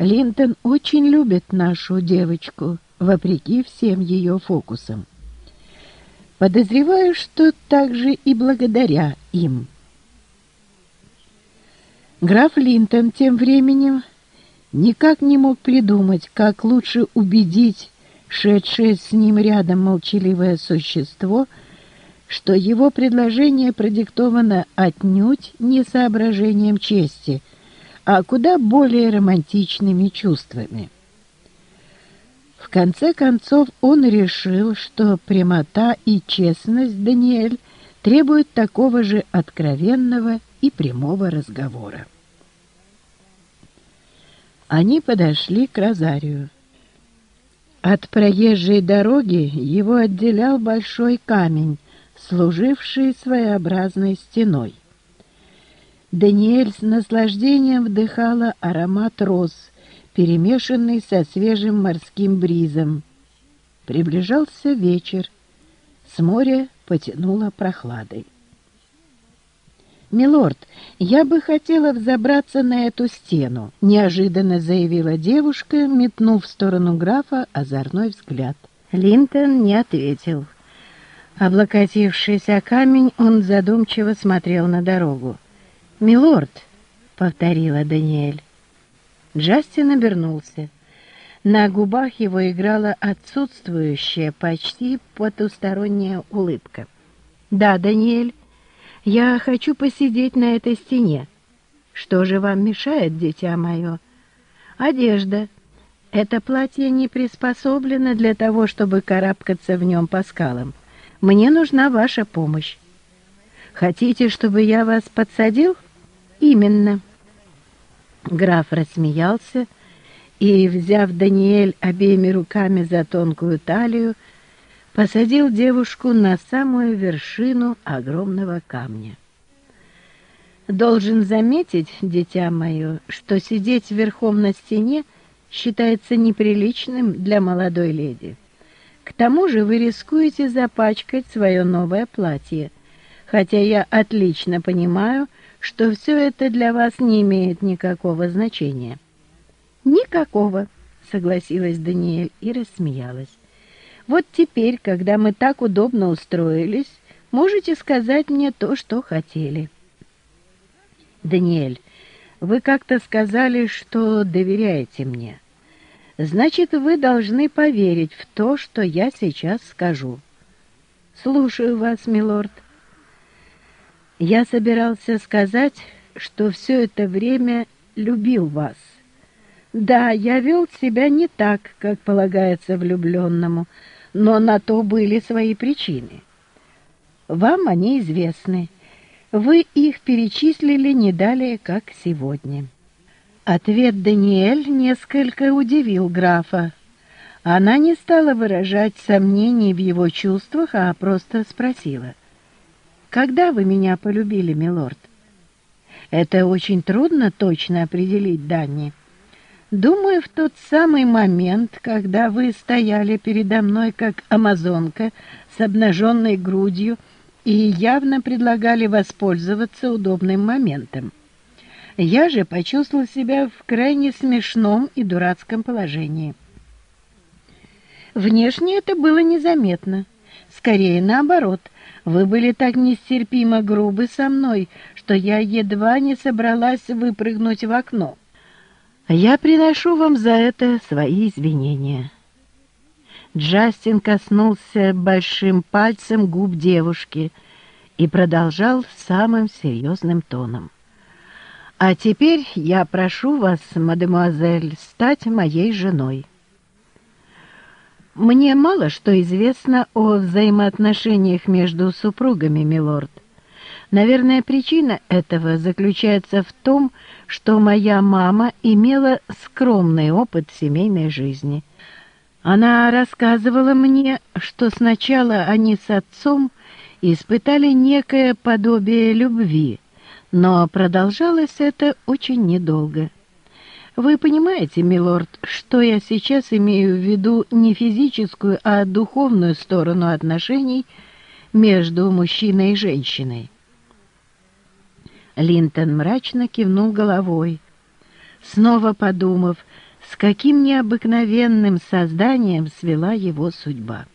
Линтон очень любит нашу девочку, вопреки всем ее фокусам. Подозреваю, что также и благодаря им. Граф Линтон тем временем никак не мог придумать, как лучше убедить шедшее с ним рядом молчаливое существо, что его предложение продиктовано отнюдь не соображением чести — а куда более романтичными чувствами. В конце концов он решил, что прямота и честность Даниэль требуют такого же откровенного и прямого разговора. Они подошли к Розарию. От проезжей дороги его отделял большой камень, служивший своеобразной стеной. Даниэль с наслаждением вдыхала аромат роз, перемешанный со свежим морским бризом. Приближался вечер. С моря потянуло прохладой. «Милорд, я бы хотела взобраться на эту стену», — неожиданно заявила девушка, метнув в сторону графа озорной взгляд. Линтон не ответил. Облокотившись о камень, он задумчиво смотрел на дорогу. «Милорд», — повторила Даниэль. Джастин обернулся. На губах его играла отсутствующая, почти потусторонняя улыбка. «Да, Даниэль, я хочу посидеть на этой стене. Что же вам мешает, дитя мое?» «Одежда. Это платье не приспособлено для того, чтобы карабкаться в нем по скалам. Мне нужна ваша помощь. Хотите, чтобы я вас подсадил?» «Именно». Граф рассмеялся и, взяв Даниэль обеими руками за тонкую талию, посадил девушку на самую вершину огромного камня. «Должен заметить, дитя мое, что сидеть верхом на стене считается неприличным для молодой леди. К тому же вы рискуете запачкать свое новое платье, хотя я отлично понимаю, что все это для вас не имеет никакого значения. Никакого, согласилась Даниэль и рассмеялась. Вот теперь, когда мы так удобно устроились, можете сказать мне то, что хотели. Даниэль, вы как-то сказали, что доверяете мне. Значит, вы должны поверить в то, что я сейчас скажу. Слушаю вас, милорд. Я собирался сказать, что все это время любил вас. Да, я вел себя не так, как полагается влюбленному, но на то были свои причины. Вам они известны. Вы их перечислили не далее, как сегодня. Ответ Даниэль несколько удивил графа. Она не стала выражать сомнений в его чувствах, а просто спросила — когда вы меня полюбили, милорд? Это очень трудно точно определить, Данни. Думаю, в тот самый момент, когда вы стояли передо мной как амазонка с обнаженной грудью и явно предлагали воспользоваться удобным моментом. Я же почувствовал себя в крайне смешном и дурацком положении. Внешне это было незаметно. Скорее наоборот, вы были так нестерпимо грубы со мной, что я едва не собралась выпрыгнуть в окно. Я приношу вам за это свои извинения. Джастин коснулся большим пальцем губ девушки и продолжал самым серьезным тоном. «А теперь я прошу вас, мадемуазель, стать моей женой». Мне мало что известно о взаимоотношениях между супругами, милорд. Наверное, причина этого заключается в том, что моя мама имела скромный опыт семейной жизни. Она рассказывала мне, что сначала они с отцом испытали некое подобие любви, но продолжалось это очень недолго. Вы понимаете, милорд, что я сейчас имею в виду не физическую, а духовную сторону отношений между мужчиной и женщиной? Линтон мрачно кивнул головой, снова подумав, с каким необыкновенным созданием свела его судьба.